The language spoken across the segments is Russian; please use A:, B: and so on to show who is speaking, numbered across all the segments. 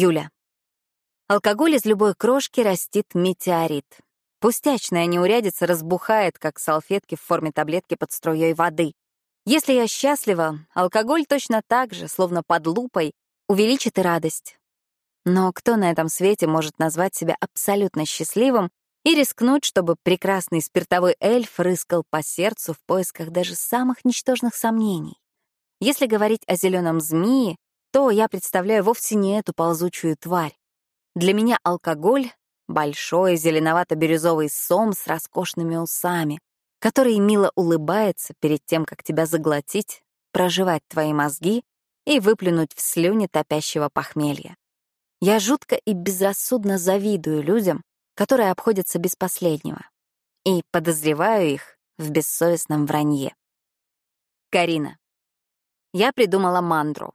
A: Юля. Алкоголь из любой крошки растит метеорит. Пустячная неурядица разбухает, как салфетки в форме таблетки под струей воды. Если я счастлива, алкоголь точно так же, словно под лупой, увеличит и радость. Но кто на этом свете может назвать себя абсолютно счастливым и рискнуть, чтобы прекрасный спиртовой эльф рыскал по сердцу в поисках даже самых ничтожных сомнений? Если говорить о зеленом змее, то я представляю вовсе не эту ползучую тварь. Для меня алкоголь — большой зеленовато-бирюзовый сом с роскошными усами, который мило улыбается перед тем, как тебя заглотить, проживать твои мозги и выплюнуть в слюне топящего похмелья. Я жутко и безрассудно завидую людям, которые обходятся без последнего, и подозреваю их в бессовестном вранье. Карина. Я придумала мандру.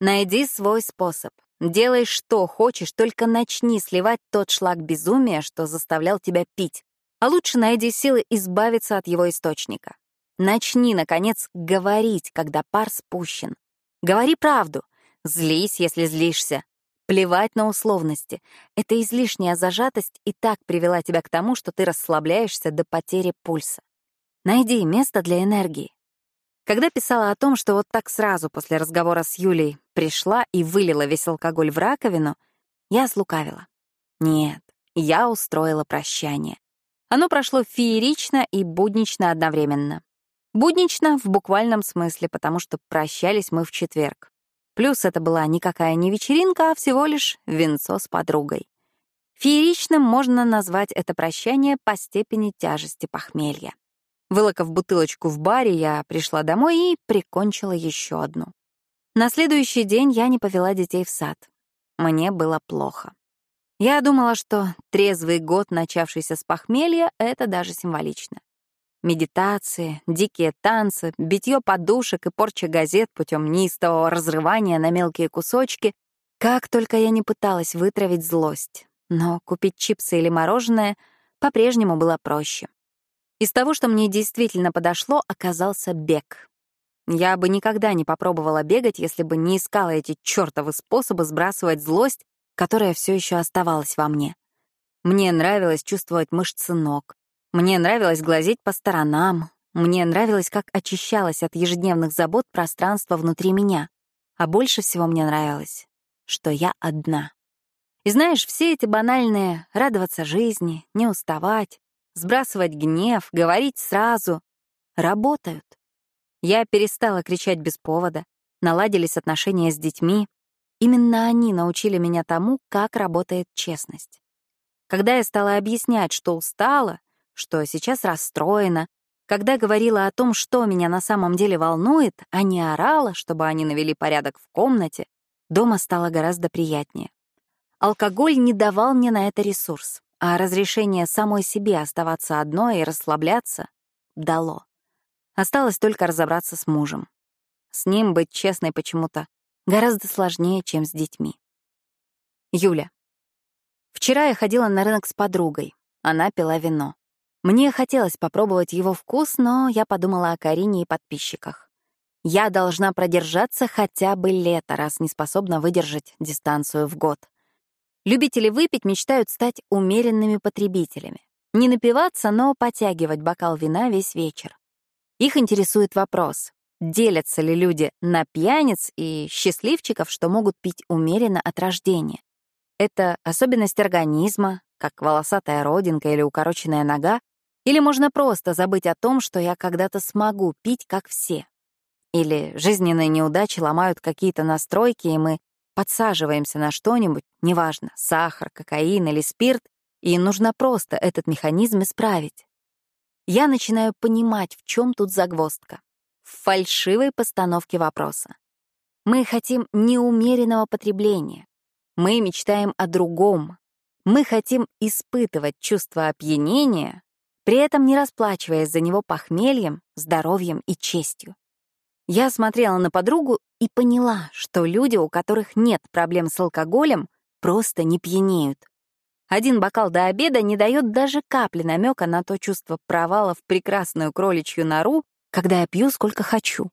A: Найди свой способ. Делай, что хочешь, только начни сливать тот шлак безумия, что заставлял тебя пить. А лучше найди силы избавиться от его источника. Начни, наконец, говорить, когда пар спущен. Говори правду. Злись, если злишься. Плевать на условности. Эта излишняя зажатость и так привела тебя к тому, что ты расслабляешься до потери пульса. Найди место для энергии. Когда писала о том, что вот так сразу после разговора с Юлей пришла и вылила весь алкоголь в раковину, я слукавила. Нет, я устроила прощание. Оно прошло феерично и буднично одновременно. Буднично в буквальном смысле, потому что прощались мы в четверг. Плюс это была никакая не вечеринка, а всего лишь венцо с подругой. Фееричным можно назвать это прощание по степени тяжести похмелья. Вылокав бутылочку в баре, я пришла домой и прикончила еще одну. На следующий день я не повела детей в сад. Мне было плохо. Я думала, что трезвый год, начавшийся с похмелья, — это даже символично. Медитации, дикие танцы, битье подушек и порча газет путем неистового разрывания на мелкие кусочки. Как только я не пыталась вытравить злость. Но купить чипсы или мороженое по-прежнему было проще. Из того, что мне действительно подошло, оказался бег. Я бы никогда не попробовала бегать, если бы не искала эти чертовы способы сбрасывать злость, которая все еще оставалась во мне. Мне нравилось чувствовать мышцы ног, мне нравилось глазеть по сторонам. Мне нравилось, как очищалось от ежедневных забот пространство внутри меня. А больше всего мне нравилось, что я одна. И знаешь, все эти банальные «радоваться жизни», «не уставать», «сбрасывать гнев», «говорить сразу» работают. Я перестала кричать без повода, наладились отношения с детьми. Именно они научили меня тому, как работает честность. Когда я стала объяснять, что устала, что сейчас расстроена, когда говорила о том, что меня на самом деле волнует, а не орала, чтобы они навели порядок в комнате, дома стало гораздо приятнее. Алкоголь не давал мне на это ресурс, а разрешение самой себе оставаться одной и расслабляться дало. Осталось только разобраться с мужем. С ним быть честной почему-то гораздо сложнее, чем с детьми. Юля. Вчера я ходила на рынок с подругой. Она пила вино. Мне хотелось попробовать его вкус, но я подумала о Карине и подписчиках. Я должна продержаться хотя бы лето, раз не способна выдержать дистанцию в год. Любители выпить мечтают стать умеренными потребителями. Не напиваться, но потягивать бокал вина весь вечер. Их интересует вопрос, делятся ли люди на пьяниц и счастливчиков, что могут пить умеренно от рождения. Это особенность организма, как волосатая родинка или укороченная нога, или можно просто забыть о том, что я когда-то смогу пить, как все. Или жизненные неудачи ломают какие-то настройки, и мы подсаживаемся на что-нибудь, неважно, сахар, кокаин или спирт, и нужно просто этот механизм исправить. Я начинаю понимать, в чем тут загвоздка. В фальшивой постановке вопроса. Мы хотим неумеренного потребления. Мы мечтаем о другом. Мы хотим испытывать чувство опьянения, при этом не расплачиваясь за него похмельем, здоровьем и честью. Я смотрела на подругу и поняла, что люди, у которых нет проблем с алкоголем, просто не пьянеют. Один бокал до обеда не дает даже капли намека на то чувство провала в прекрасную кроличью нору, когда я пью сколько хочу.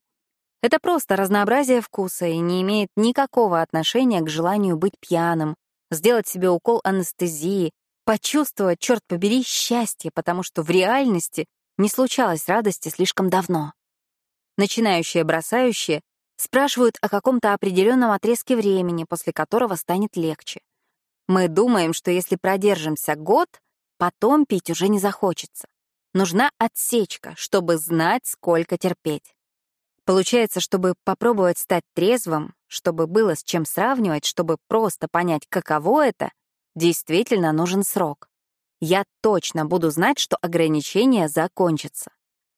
A: Это просто разнообразие вкуса и не имеет никакого отношения к желанию быть пьяным, сделать себе укол анестезии, почувствовать, черт побери, счастье, потому что в реальности не случалось радости слишком давно. Начинающие бросающие спрашивают о каком-то определенном отрезке времени, после которого станет легче. Мы думаем, что если продержимся год, потом пить уже не захочется. Нужна отсечка, чтобы знать, сколько терпеть. Получается, чтобы попробовать стать трезвым, чтобы было с чем сравнивать, чтобы просто понять, каково это, действительно нужен срок. Я точно буду знать, что ограничения закончатся.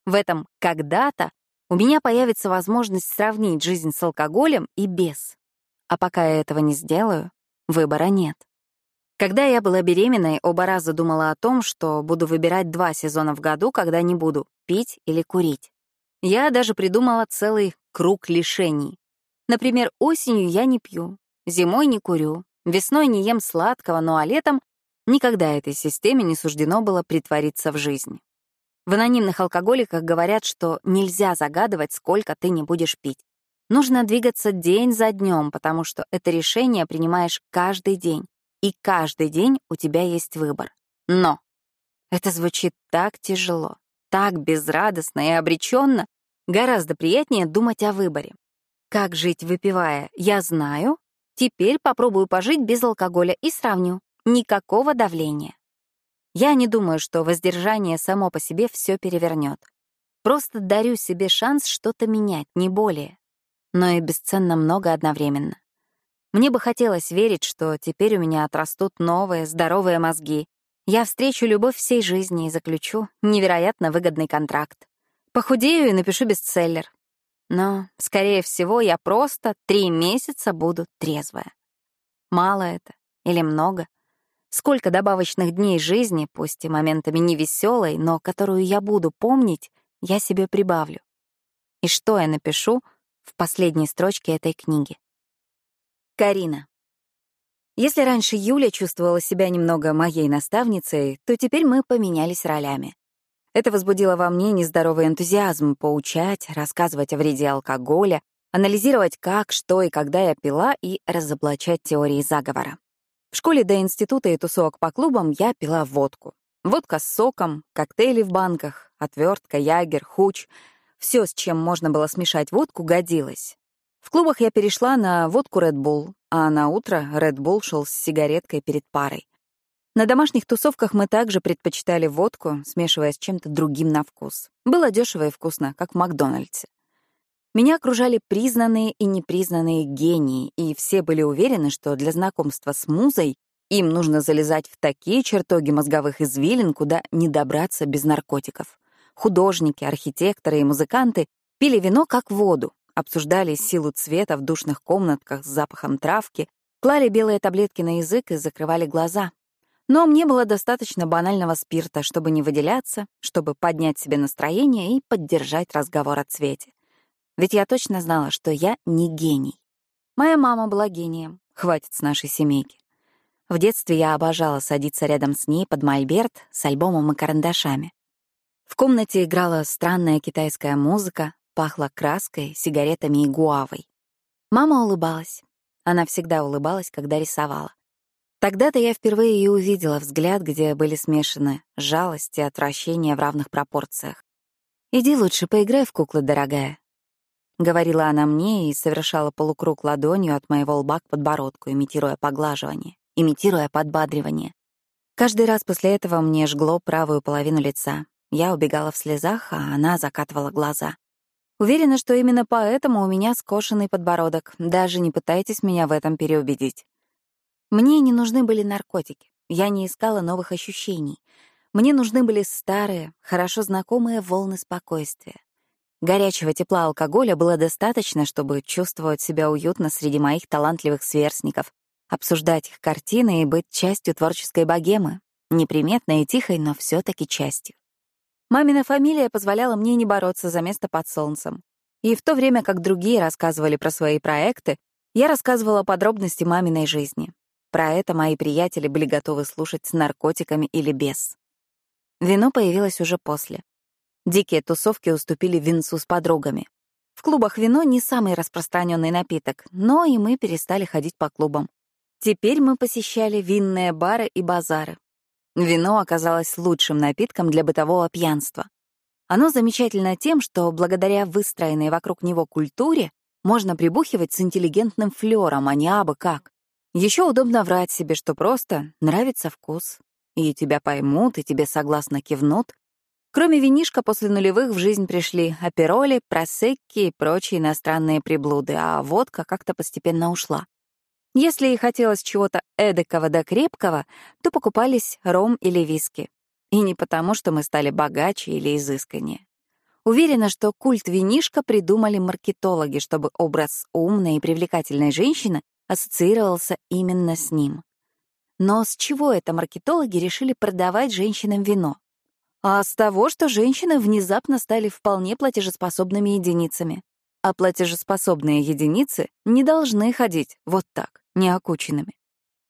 A: В этом «когда-то» у меня появится возможность сравнить жизнь с алкоголем и без. А пока я этого не сделаю, выбора нет. Когда я была беременной, оба раза думала о том, что буду выбирать два сезона в году, когда не буду пить или курить. Я даже придумала целый круг лишений. Например, осенью я не пью, зимой не курю, весной не ем сладкого, ну а летом никогда этой системе не суждено было притвориться в жизнь. В анонимных алкоголиках говорят, что нельзя загадывать, сколько ты не будешь пить. Нужно двигаться день за днем, потому что это решение принимаешь каждый день, и каждый день у тебя есть выбор. Но это звучит так тяжело, так безрадостно и обреченно, Гораздо приятнее думать о выборе. Как жить, выпивая, я знаю. Теперь попробую пожить без алкоголя и сравню. Никакого давления. Я не думаю, что воздержание само по себе все перевернет. Просто дарю себе шанс что-то менять, не более. Но и бесценно много одновременно. Мне бы хотелось верить, что теперь у меня отрастут новые, здоровые мозги. Я встречу любовь всей жизни и заключу невероятно выгодный контракт. Похудею и напишу бестселлер. Но, скорее всего, я просто три месяца буду трезвая. Мало это или много? Сколько добавочных дней жизни, пусть и моментами невеселой, но которую я буду помнить, я себе прибавлю. И что я напишу в последней строчке этой книги? Карина. Если раньше Юля чувствовала себя немного моей наставницей, то теперь мы поменялись ролями. Это возбудило во мне нездоровый энтузиазм поучать, рассказывать о вреде алкоголя, анализировать, как, что и когда я пила, и разоблачать теории заговора. В школе до института и тусовок по клубам я пила водку. Водка с соком, коктейли в банках, отвертка, ягер, хуч. Все, с чем можно было смешать водку, годилось. В клубах я перешла на водку Red Bull, а на утро Red Bull шел с сигареткой перед парой. На домашних тусовках мы также предпочитали водку, смешивая с чем-то другим на вкус. Было дешево и вкусно, как в Макдональдсе. Меня окружали признанные и непризнанные гении, и все были уверены, что для знакомства с музой им нужно залезать в такие чертоги мозговых извилин, куда не добраться без наркотиков. Художники, архитекторы и музыканты пили вино как воду, обсуждали силу цвета в душных комнатках с запахом травки, клали белые таблетки на язык и закрывали глаза, но мне было достаточно банального спирта, чтобы не выделяться, чтобы поднять себе настроение и поддержать разговор о цвете. Ведь я точно знала, что я не гений. Моя мама была гением, хватит с нашей семейки. В детстве я обожала садиться рядом с ней под мольберт с альбомом и карандашами. В комнате играла странная китайская музыка, пахло краской, сигаретами и гуавой. Мама улыбалась. Она всегда улыбалась, когда рисовала. Тогда-то я впервые и увидела взгляд, где были смешаны жалость и отвращение в равных пропорциях. «Иди лучше поиграй в куклы, дорогая», — говорила она мне и совершала полукруг ладонью от моего лба к подбородку, имитируя поглаживание, имитируя подбадривание. Каждый раз после этого мне жгло правую половину лица. Я убегала в слезах, а она закатывала глаза. Уверена, что именно поэтому у меня скошенный подбородок. Даже не пытайтесь меня в этом переубедить. Мне не нужны были наркотики. Я не искала новых ощущений. Мне нужны были старые, хорошо знакомые волны спокойствия. Горячего тепла алкоголя было достаточно, чтобы чувствовать себя уютно среди моих талантливых сверстников, обсуждать их картины и быть частью творческой богемы, неприметной и тихой, но все таки частью. Мамина фамилия позволяла мне не бороться за место под солнцем. И в то время как другие рассказывали про свои проекты, я рассказывала подробности маминой жизни. Про это мои приятели были готовы слушать с наркотиками или без. Вино появилось уже после. Дикие тусовки уступили винцу с подругами. В клубах вино не самый распространенный напиток, но и мы перестали ходить по клубам. Теперь мы посещали винные бары и базары. Вино оказалось лучшим напитком для бытового пьянства. Оно замечательно тем, что благодаря выстроенной вокруг него культуре можно прибухивать с интеллигентным флером, а не абы как. Еще удобно врать себе, что просто нравится вкус. И тебя поймут, и тебе согласно кивнут. Кроме винишка, после нулевых в жизнь пришли апероли, просекки и прочие иностранные приблуды, а водка как-то постепенно ушла. Если и хотелось чего-то эдакого да крепкого, то покупались ром или виски. И не потому, что мы стали богаче или изысканнее. Уверена, что культ винишка придумали маркетологи, чтобы образ умной и привлекательной женщины ассоциировался именно с ним. Но с чего это маркетологи решили продавать женщинам вино? А с того, что женщины внезапно стали вполне платежеспособными единицами. А платежеспособные единицы не должны ходить вот так неокученными.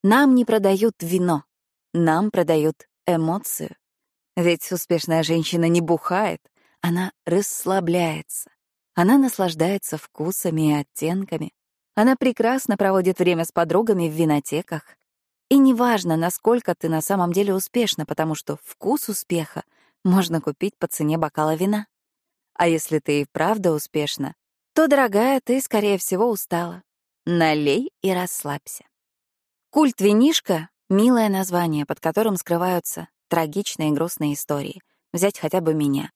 A: Нам не продают вино, нам продают эмоцию. Ведь успешная женщина не бухает, она расслабляется. Она наслаждается вкусами и оттенками. Она прекрасно проводит время с подругами в винотеках. И неважно, насколько ты на самом деле успешна, потому что вкус успеха можно купить по цене бокала вина. А если ты и правда успешна, то, дорогая, ты, скорее всего, устала. Налей и расслабься. Культ винишка — милое название, под которым скрываются трагичные и грустные истории. Взять хотя бы меня.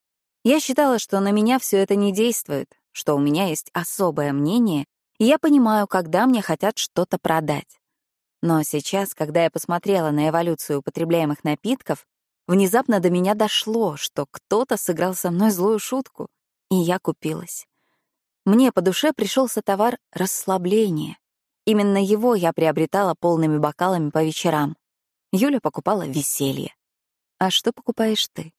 A: Я считала, что на меня все это не действует, что у меня есть особое мнение, и я понимаю, когда мне хотят что-то продать. Но сейчас, когда я посмотрела на эволюцию употребляемых напитков, внезапно до меня дошло, что кто-то сыграл со мной злую шутку, и я купилась. Мне по душе пришелся товар расслабления. Именно его я приобретала полными бокалами по вечерам. Юля покупала веселье. А что покупаешь ты?